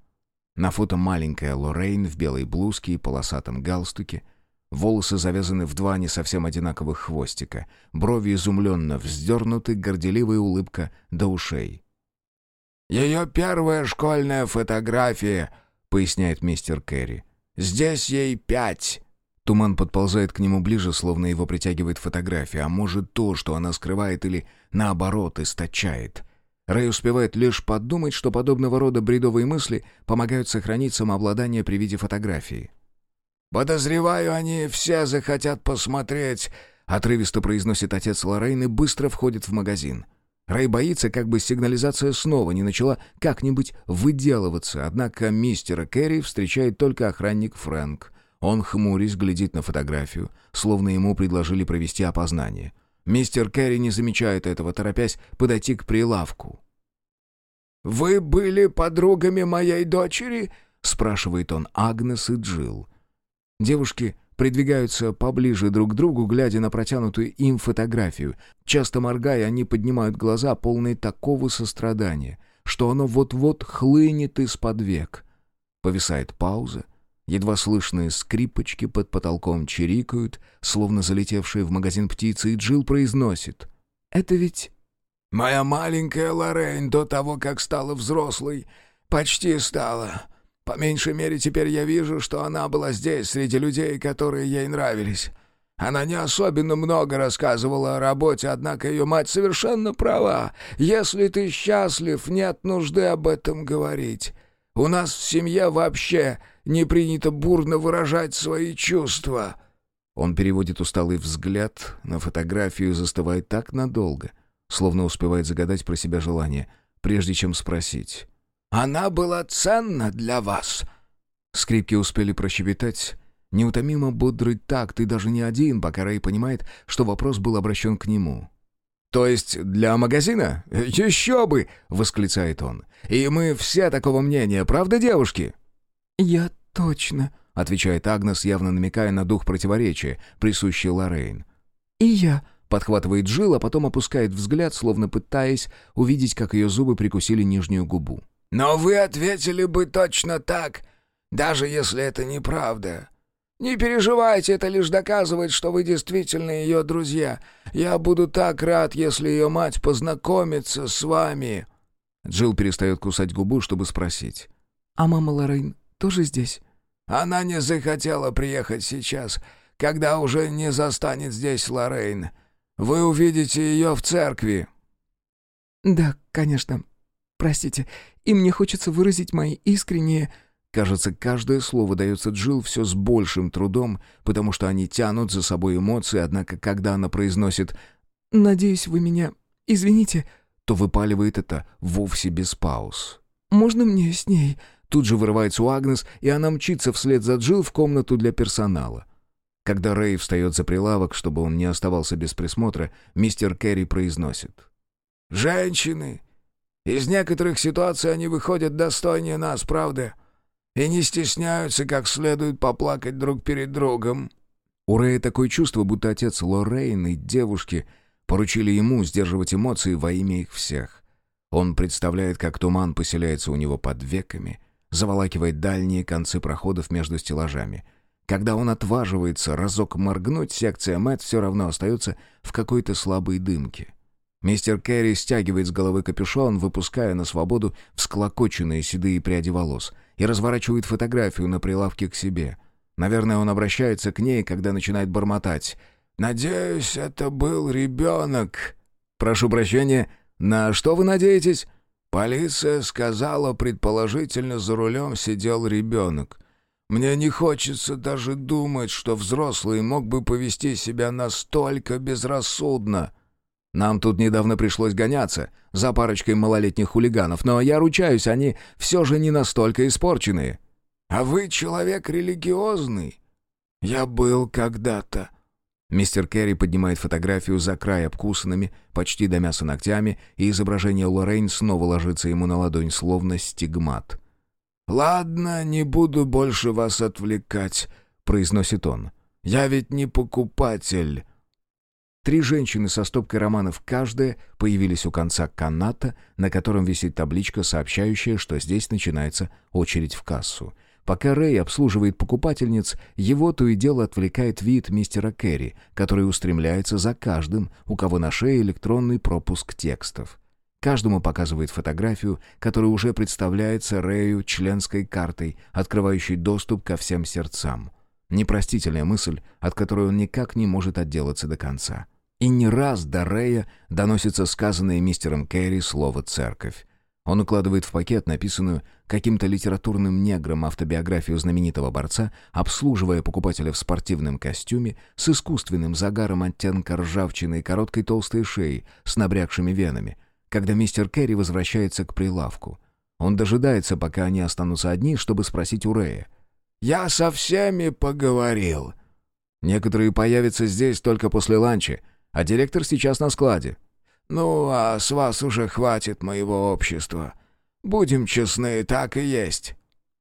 На фото маленькая Лоррейн в белой блузке и полосатом галстуке. Волосы завязаны в два не совсем одинаковых хвостика. Брови изумленно вздернуты, горделивая улыбка до ушей. «Ее первая школьная фотография», — поясняет мистер Керри. «Здесь ей пять». Туман подползает к нему ближе, словно его притягивает фотография, а может то, что она скрывает или, наоборот, источает — Рэй успевает лишь подумать, что подобного рода бредовые мысли помогают сохранить самообладание при виде фотографии. «Подозреваю, они все захотят посмотреть», — отрывисто произносит отец Лоррейн и быстро входит в магазин. Рэй боится, как бы сигнализация снова не начала как-нибудь выделываться, однако мистера Керри встречает только охранник Фрэнк. Он, хмурясь, глядит на фотографию, словно ему предложили провести опознание — Мистер Керри не замечает этого, торопясь подойти к прилавку. «Вы были подругами моей дочери?» — спрашивает он Агнес и Джилл. Девушки придвигаются поближе друг к другу, глядя на протянутую им фотографию. Часто моргая, они поднимают глаза, полные такого сострадания, что оно вот-вот хлынет из-под век. Повисает пауза, Едва слышные скрипочки под потолком чирикают, словно залетевшие в магазин птицы, и Джилл произносит. «Это ведь...» «Моя маленькая Лоррейн до того, как стала взрослой, почти стала. По меньшей мере теперь я вижу, что она была здесь, среди людей, которые ей нравились. Она не особенно много рассказывала о работе, однако ее мать совершенно права. Если ты счастлив, нет нужды об этом говорить. У нас в семье вообще не принято бурно выражать свои чувства». Он переводит усталый взгляд на фотографию и застывает так надолго, словно успевает загадать про себя желание, прежде чем спросить. «Она была ценна для вас?» Скрипки успели прощебетать. Неутомимо бодрый так, ты даже не один, пока Рэй понимает, что вопрос был обращен к нему. «То есть для магазина? Еще бы!» — восклицает он. «И мы все такого мнения, правда, девушки?» «Я точно», — отвечает Агнес, явно намекая на дух противоречия, присущий Лоррейн. «И я», — подхватывает Джилл, а потом опускает взгляд, словно пытаясь увидеть, как ее зубы прикусили нижнюю губу. «Но вы ответили бы точно так, даже если это неправда. Не переживайте, это лишь доказывает, что вы действительно ее друзья. Я буду так рад, если ее мать познакомится с вами». Джилл перестает кусать губу, чтобы спросить. «А мама Лоррейн тоже здесь?» «Она не захотела приехать сейчас, когда уже не застанет здесь Лоррейн. Вы увидите ее в церкви». «Да, конечно. Простите. И мне хочется выразить мои искренние...» Кажется, каждое слово дается Джилл все с большим трудом, потому что они тянут за собой эмоции, однако когда она произносит «Надеюсь, вы меня извините», то выпаливает это вовсе без пауз. «Можно мне с ней?» Тут же вырывается у Агнес, и она мчится вслед за Джилл в комнату для персонала. Когда Рэй встает за прилавок, чтобы он не оставался без присмотра, мистер Керри произносит. «Женщины! Из некоторых ситуаций они выходят достойнее нас, правда?» и не стесняются как следует поплакать друг перед другом». У Рэя такое чувство, будто отец Лоррейн и девушки поручили ему сдерживать эмоции во имя их всех. Он представляет, как туман поселяется у него под веками, заволакивает дальние концы проходов между стеллажами. Когда он отваживается разок моргнуть, секция Мэтт все равно остается в какой-то слабой дымке. Мистер Керри стягивает с головы капюшон, выпуская на свободу всклокоченные седые пряди волос, и разворачивает фотографию на прилавке к себе. Наверное, он обращается к ней, когда начинает бормотать. «Надеюсь, это был ребенок». «Прошу прощения, на что вы надеетесь?» «Полиция сказала, предположительно, за рулем сидел ребенок. Мне не хочется даже думать, что взрослый мог бы повести себя настолько безрассудно». Нам тут недавно пришлось гоняться за парочкой малолетних хулиганов, но я ручаюсь, они все же не настолько испорченные». «А вы человек религиозный?» «Я был когда-то». Мистер Керри поднимает фотографию за край обкусанными, почти до мяса ногтями, и изображение Лоррейн снова ложится ему на ладонь, словно стигмат. «Ладно, не буду больше вас отвлекать», — произносит он. «Я ведь не покупатель». Три женщины со стопкой романов каждая появились у конца каната, на котором висит табличка, сообщающая, что здесь начинается очередь в кассу. Пока Рэй обслуживает покупательниц, его то и дело отвлекает вид мистера Керри, который устремляется за каждым, у кого на шее электронный пропуск текстов. Каждому показывает фотографию, которая уже представляется Рэю членской картой, открывающей доступ ко всем сердцам. Непростительная мысль, от которой он никак не может отделаться до конца. И не раз до Рэя доносится сказанное мистером Керри слово «церковь». Он укладывает в пакет написанную каким-то литературным негром автобиографию знаменитого борца, обслуживая покупателя в спортивном костюме с искусственным загаром оттенка ржавчины и короткой толстой шеей с набрякшими венами, когда мистер Керри возвращается к прилавку. Он дожидается, пока они останутся одни, чтобы спросить у Рэя. «Я со всеми поговорил». «Некоторые появятся здесь только после ланча», а директор сейчас на складе». «Ну, а с вас уже хватит моего общества. Будем честны, так и есть».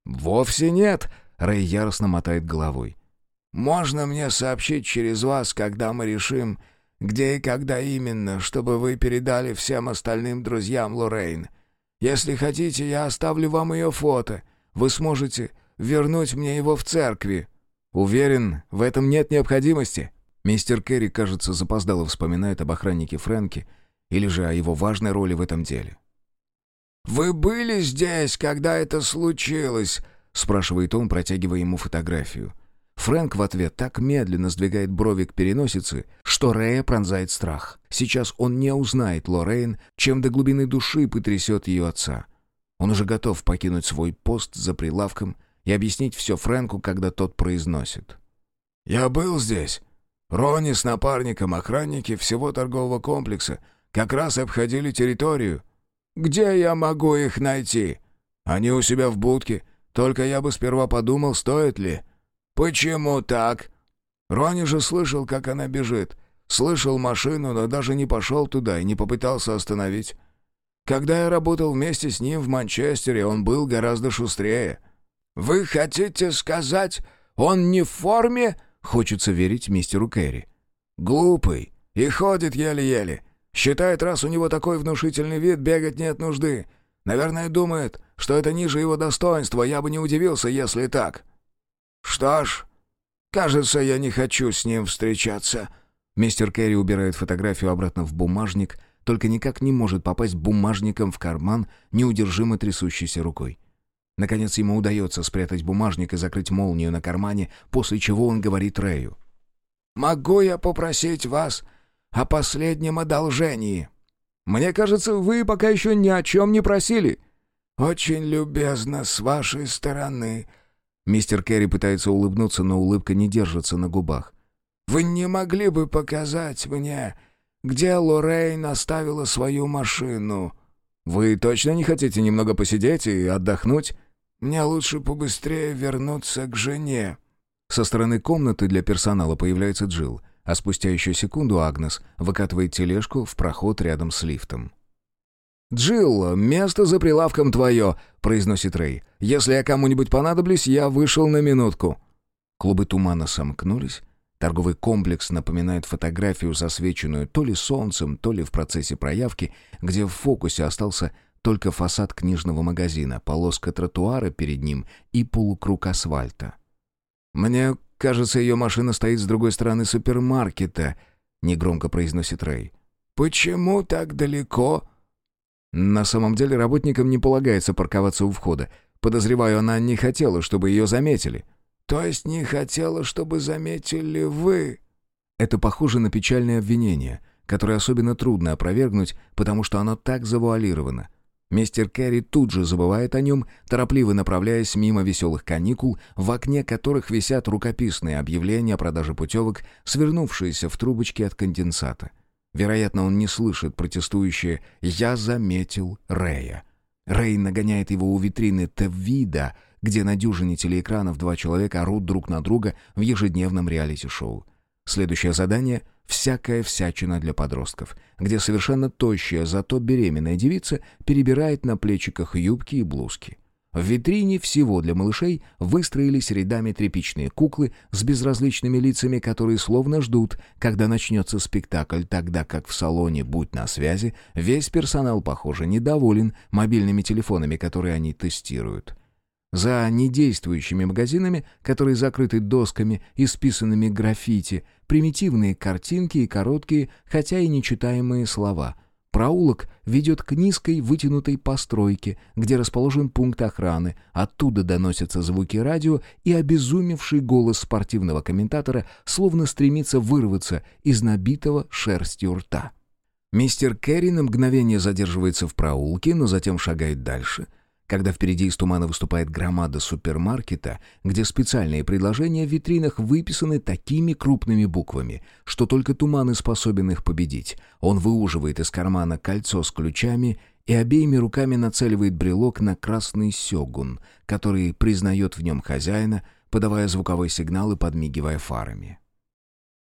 «Вовсе нет», — Рэй яростно мотает головой. «Можно мне сообщить через вас, когда мы решим, где и когда именно, чтобы вы передали всем остальным друзьям Лоррейн. Если хотите, я оставлю вам ее фото. Вы сможете вернуть мне его в церкви». «Уверен, в этом нет необходимости». Мистер Керри, кажется, запоздало вспоминает об охраннике Фрэнки или же о его важной роли в этом деле. «Вы были здесь, когда это случилось?» — спрашивает он, протягивая ему фотографию. Фрэнк в ответ так медленно сдвигает брови к переносице, что Рэя пронзает страх. Сейчас он не узнает Лоррейн, чем до глубины души потрясет ее отца. Он уже готов покинуть свой пост за прилавком и объяснить все Фрэнку, когда тот произносит. «Я был здесь. Ронни с напарником, охранники всего торгового комплекса, как раз обходили территорию. Где я могу их найти? Они у себя в будке, только я бы сперва подумал, стоит ли. Почему так? Ронни же слышал, как она бежит. Слышал машину, но даже не пошел туда и не попытался остановить. Когда я работал вместе с ним в Манчестере, он был гораздо шустрее. «Вы хотите сказать, он не в форме?» Хочется верить мистеру Кэрри. «Глупый. И ходит еле-еле. Считает, раз у него такой внушительный вид, бегать нет нужды. Наверное, думает, что это ниже его достоинства, я бы не удивился, если так». «Что ж, кажется, я не хочу с ним встречаться». Мистер Кэрри убирает фотографию обратно в бумажник, только никак не может попасть бумажником в карман неудержимо трясущейся рукой. Наконец ему удается спрятать бумажник и закрыть молнию на кармане, после чего он говорит Рэю. «Могу я попросить вас о последнем одолжении?» «Мне кажется, вы пока еще ни о чем не просили». «Очень любезно с вашей стороны». Мистер Керри пытается улыбнуться, но улыбка не держится на губах. «Вы не могли бы показать мне, где Лоррейн оставила свою машину?» «Вы точно не хотите немного посидеть и отдохнуть?» «Мне лучше побыстрее вернуться к жене». Со стороны комнаты для персонала появляется Джилл, а спустя еще секунду Агнес выкатывает тележку в проход рядом с лифтом. «Джилл, место за прилавком твое», — произносит Рэй. «Если я кому-нибудь понадоблюсь, я вышел на минутку». Клубы тумана сомкнулись, Торговый комплекс напоминает фотографию, засвеченную то ли солнцем, то ли в процессе проявки, где в фокусе остался только фасад книжного магазина, полоска тротуара перед ним и полукруг асфальта. «Мне кажется, ее машина стоит с другой стороны супермаркета», — негромко произносит Рэй. «Почему так далеко?» «На самом деле работникам не полагается парковаться у входа. Подозреваю, она не хотела, чтобы ее заметили». «То есть не хотела, чтобы заметили вы?» Это похоже на печальное обвинение, которое особенно трудно опровергнуть, потому что оно так завуалировано. Мистер Керри тут же забывает о нем, торопливо направляясь мимо веселых каникул, в окне которых висят рукописные объявления о продаже путевок, свернувшиеся в трубочки от конденсата. Вероятно, он не слышит протестующее «Я заметил Рэя». Рэй нагоняет его у витрины Тевида, где на дюжине телеэкранов два человека орут друг на друга в ежедневном реалити-шоу. Следующее задание — «Всякая всячина для подростков», где совершенно тощая, зато беременная девица перебирает на плечиках юбки и блузки. В витрине всего для малышей выстроились рядами тряпичные куклы с безразличными лицами, которые словно ждут, когда начнется спектакль, тогда как в салоне «Будь на связи» весь персонал, похоже, недоволен мобильными телефонами, которые они тестируют. За недействующими магазинами, которые закрыты досками, исписанными граффити, примитивные картинки и короткие, хотя и нечитаемые слова. Проулок ведет к низкой вытянутой постройке, где расположен пункт охраны. Оттуда доносятся звуки радио, и обезумевший голос спортивного комментатора словно стремится вырваться из набитого шерстью рта. Мистер Керри на мгновение задерживается в проулке, но затем шагает дальше — когда впереди из тумана выступает громада супермаркета, где специальные предложения в витринах выписаны такими крупными буквами, что только туман и способен их победить. Он выуживает из кармана кольцо с ключами и обеими руками нацеливает брелок на красный сёгун, который признает в нем хозяина, подавая звуковой сигнал и подмигивая фарами.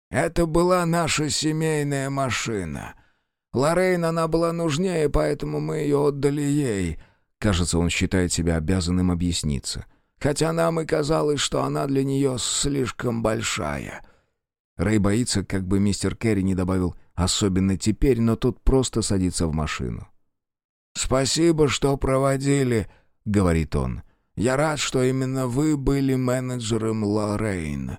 «Это была наша семейная машина. Лоррейн она была нужнее, поэтому мы ее отдали ей», Кажется, он считает себя обязанным объясниться. Хотя нам и казалось, что она для нее слишком большая. Рэй боится, как бы мистер Керри не добавил «особенно теперь», но тот просто садится в машину. «Спасибо, что проводили», — говорит он. «Я рад, что именно вы были менеджером Лоррейн».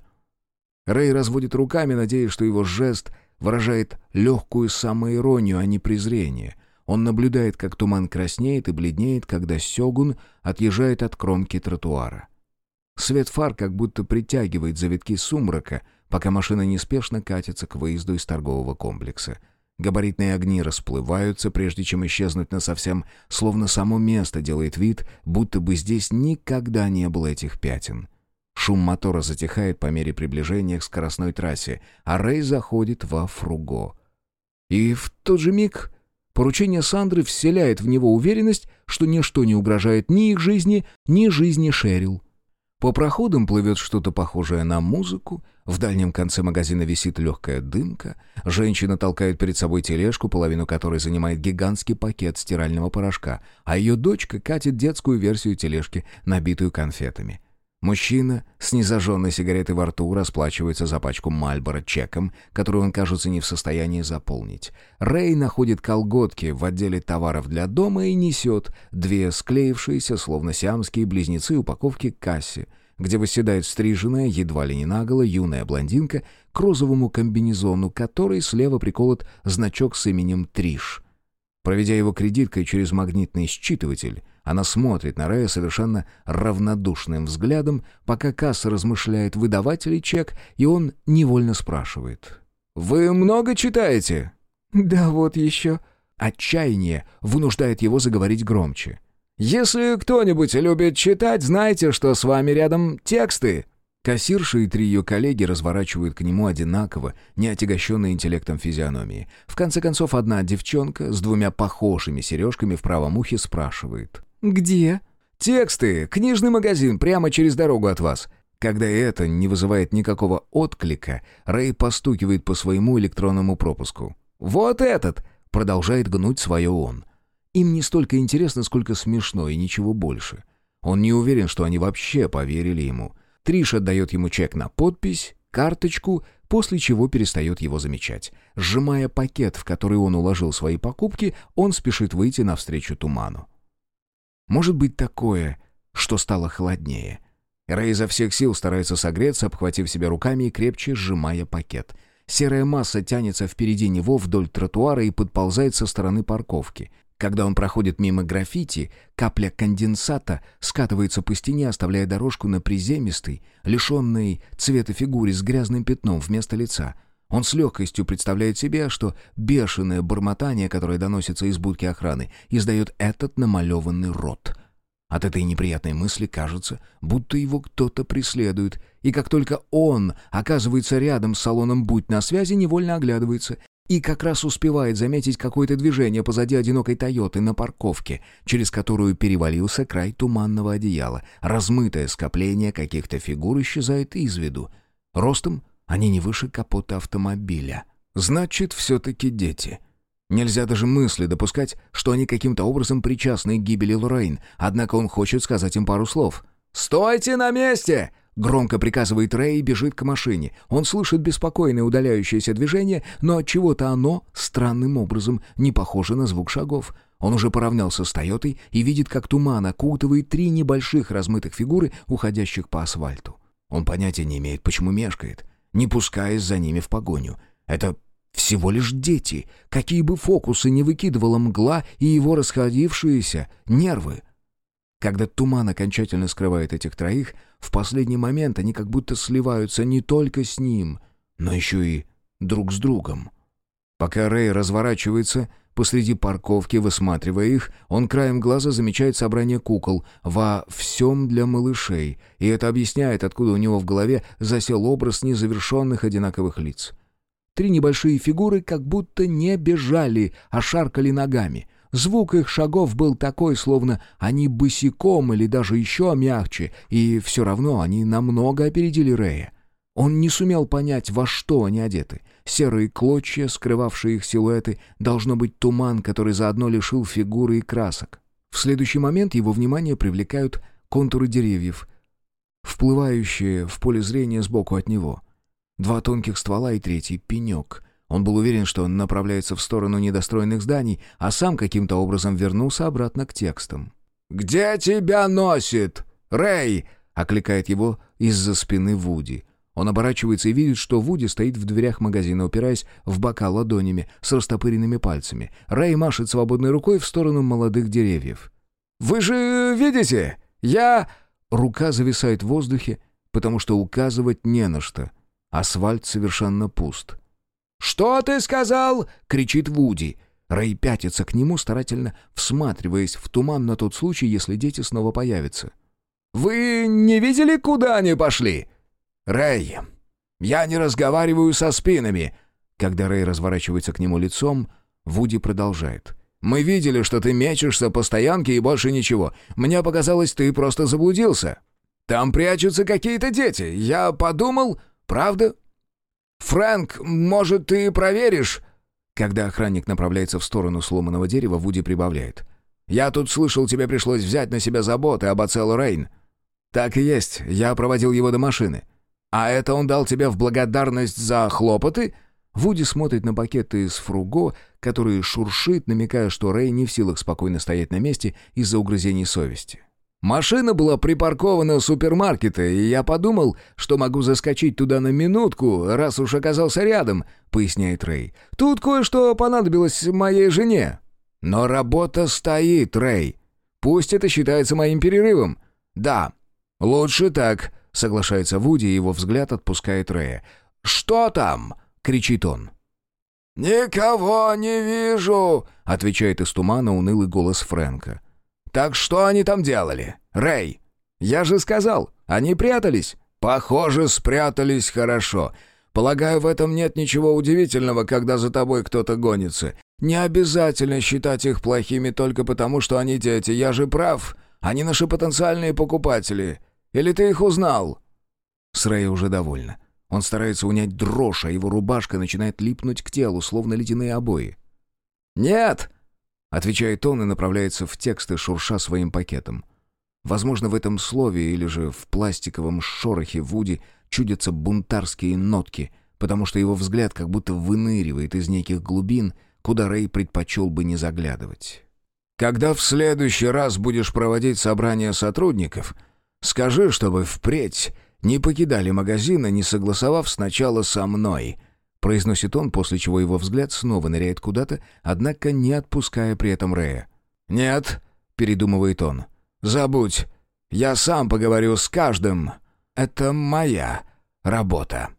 Рэй разводит руками, надеясь, что его жест выражает легкую самоиронию, а не презрение. Он наблюдает, как туман краснеет и бледнеет, когда Сёгун отъезжает от кромки тротуара. Свет фар как будто притягивает завитки сумрака, пока машина неспешно катится к выезду из торгового комплекса. Габаритные огни расплываются, прежде чем исчезнуть насовсем, словно само место делает вид, будто бы здесь никогда не было этих пятен. Шум мотора затихает по мере приближения к скоростной трассе, а Рэй заходит во фруго. И в тот же миг поручение Сандры вселяет в него уверенность, что ничто не угрожает ни их жизни, ни жизни Шерил. По проходам плывет что-то похожее на музыку, в дальнем конце магазина висит легкая дымка, женщина толкает перед собой тележку, половину которой занимает гигантский пакет стирального порошка, а ее дочка катит детскую версию тележки, набитую конфетами. Мужчина с незажженной сигаретой во рту расплачивается за пачку Мальбора чеком, которую он, кажется, не в состоянии заполнить. Рэй находит колготки в отделе товаров для дома и несет две склеившиеся, словно сиамские близнецы, упаковки к кассе, где восседает стриженная, едва ли не наголо, юная блондинка к розовому комбинезону, который слева приколот значок с именем Триш. Проведя его кредиткой через магнитный считыватель, она смотрит на Рэя совершенно равнодушным взглядом, пока касса размышляет, выдавать ли чек, и он невольно спрашивает. «Вы много читаете?» «Да вот еще». Отчаяние вынуждает его заговорить громче. «Если кто-нибудь любит читать, знайте, что с вами рядом тексты». Кассирша и три ее коллеги разворачивают к нему одинаково, не отягощенные интеллектом физиономии. В конце концов, одна девчонка с двумя похожими сережками в правом ухе спрашивает. «Где?» «Тексты. Книжный магазин. Прямо через дорогу от вас». Когда это не вызывает никакого отклика, Рэй постукивает по своему электронному пропуску. «Вот этот!» — продолжает гнуть свое он. Им не столько интересно, сколько смешно и ничего больше. Он не уверен, что они вообще поверили ему. Триш отдает ему чек на подпись, карточку, после чего перестает его замечать. Сжимая пакет, в который он уложил свои покупки, он спешит выйти навстречу туману. Может быть такое, что стало холоднее. Рэй изо всех сил старается согреться, обхватив себя руками и крепче сжимая пакет. Серая масса тянется впереди него вдоль тротуара и подползает со стороны парковки. Когда он проходит мимо граффити, капля конденсата скатывается по стене, оставляя дорожку на приземистой, лишенной цвета фигуре с грязным пятном вместо лица. Он с легкостью представляет себе, что бешеное бормотание, которое доносится из будки охраны, издает этот намалеванный рот. От этой неприятной мысли кажется, будто его кто-то преследует, и как только он оказывается рядом с салоном «Будь на связи», невольно оглядывается и как раз успевает заметить какое-то движение позади одинокой «Тойоты» на парковке, через которую перевалился край туманного одеяла. Размытое скопление каких-то фигур исчезает из виду. Ростом они не выше капота автомобиля. Значит, все-таки дети. Нельзя даже мысли допускать, что они каким-то образом причастны к гибели Лоррейн, однако он хочет сказать им пару слов. «Стойте на месте!» Громко приказывает Рэй и бежит к машине. Он слышит беспокойное удаляющееся движение, но от чего-то оно странным образом не похоже на звук шагов. Он уже поравнялся с Тойотой и видит, как туман окутывает три небольших размытых фигуры, уходящих по асфальту. Он понятия не имеет, почему мешкает, не пускаясь за ними в погоню. Это всего лишь дети, какие бы фокусы не выкидывала мгла и его расходившиеся нервы. Когда туман окончательно скрывает этих троих, в последний момент они как будто сливаются не только с ним, но еще и друг с другом. Пока Рэй разворачивается посреди парковки, высматривая их, он краем глаза замечает собрание кукол во всем для малышей, и это объясняет, откуда у него в голове засел образ незавершенных одинаковых лиц. Три небольшие фигуры как будто не бежали, а шаркали ногами — Звук их шагов был такой, словно они босиком или даже еще мягче, и все равно они намного опередили Рея. Он не сумел понять, во что они одеты. Серые клочья, скрывавшие их силуэты, должно быть туман, который заодно лишил фигуры и красок. В следующий момент его внимание привлекают контуры деревьев, вплывающие в поле зрения сбоку от него. Два тонких ствола и третий — пенек — он был уверен, что он направляется в сторону недостроенных зданий, а сам каким-то образом вернулся обратно к текстам. «Где тебя носит? Рэй!» — окликает его из-за спины Вуди. Он оборачивается и видит, что Вуди стоит в дверях магазина, упираясь в бока ладонями с растопыренными пальцами. Рэй машет свободной рукой в сторону молодых деревьев. «Вы же видите? Я...» Рука зависает в воздухе, потому что указывать не на что. Асфальт совершенно пуст. «Что ты сказал?» — кричит Вуди. Рэй пятится к нему, старательно всматриваясь в туман на тот случай, если дети снова появятся. «Вы не видели, куда они пошли?» «Рэй, я не разговариваю со спинами!» Когда Рэй разворачивается к нему лицом, Вуди продолжает. «Мы видели, что ты мечешься по стоянке и больше ничего. Мне показалось, ты просто заблудился. Там прячутся какие-то дети. Я подумал, правда?» «Фрэнк, может, ты проверишь?» Когда охранник направляется в сторону сломанного дерева, Вуди прибавляет. «Я тут слышал, тебе пришлось взять на себя заботы об Ацелло Рейн». «Так и есть. Я проводил его до машины». «А это он дал тебе в благодарность за хлопоты?» Вуди смотрит на пакеты из фруго, который шуршит, намекая, что Рэй не в силах спокойно стоять на месте из-за угрызений совести. «Машина была припаркована у супермаркета, и я подумал, что могу заскочить туда на минутку, раз уж оказался рядом», — поясняет Рэй. «Тут кое-что понадобилось моей жене». «Но работа стоит, Рэй. Пусть это считается моим перерывом». «Да, лучше так», — соглашается Вуди, и его взгляд отпускает Рэя. «Что там?» — кричит он. «Никого не вижу!» — отвечает из тумана унылый голос Фрэнка. «Так что они там делали? Рэй, я же сказал, они прятались». «Похоже, спрятались хорошо. Полагаю, в этом нет ничего удивительного, когда за тобой кто-то гонится. Не обязательно считать их плохими только потому, что они дети. Я же прав. Они наши потенциальные покупатели. Или ты их узнал?» С Рэя уже довольна. Он старается унять дрожь, а его рубашка начинает липнуть к телу, словно ледяные обои. «Нет!» — отвечает он и направляется в тексты, шурша своим пакетом. Возможно, в этом слове или же в пластиковом шорохе Вуди чудятся бунтарские нотки, потому что его взгляд как будто выныривает из неких глубин, куда Рэй предпочел бы не заглядывать. «Когда в следующий раз будешь проводить собрание сотрудников, скажи, чтобы впредь не покидали магазина, не согласовав сначала со мной», произносит он, после чего его взгляд снова ныряет куда-то, однако не отпуская при этом Рэя. «Нет», — передумывает он, — «забудь, я сам поговорю с каждым. Это моя работа».